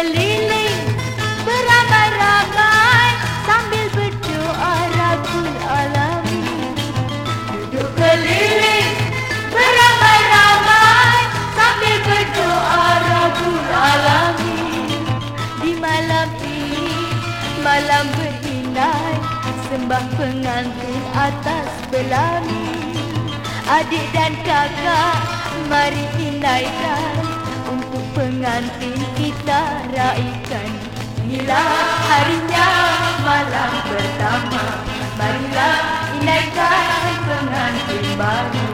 berkeliling beramai-ramai sambil berdoa rabbul alamin. Duduk keliling beramai-ramai sambil berdoa rabbul alamin. Di malam ini malam berhinai sembah pengantin atas belami adik dan kakak mari inai kan pengantin kita raikan. Inilah harinya malam pertama Marilah inaikan pengantin baru.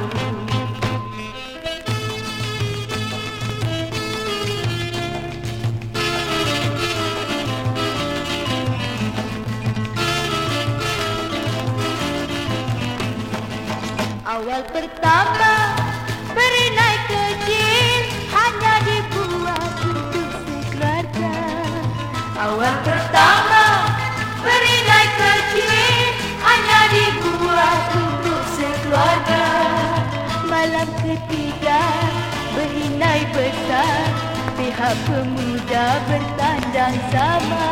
Awal pertama Berinai Awal pertama Berinai kecil Hanya dibuat untuk sekeluarga. Malam ketiga Berinai besar Pihak pemuda bertandang sama.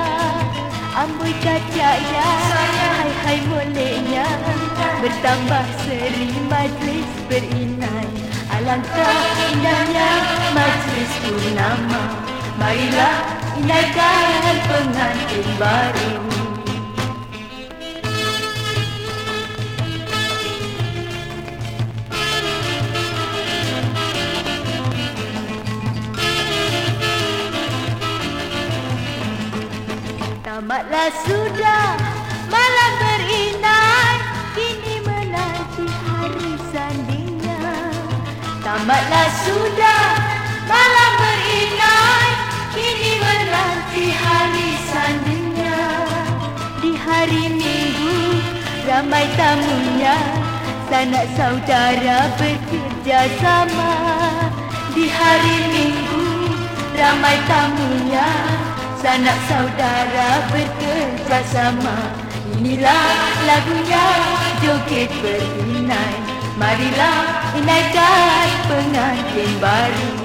Amboi kacanya Hai hai moleknya. Bertambah seri majlis berinai. Alangkah indahnya majlis purnama. Marilah inaikan pengantin baru Tamatlah sudah malam berinai Kini menanti hari sandingnya Tamatlah sudah ramai tamunya Sanak saudara bekerja sama. Di hari minggu ramai tamunya Sanak saudara bekerja sama. Inilah lagunya joget berinai Marilah inaikan pengantin baru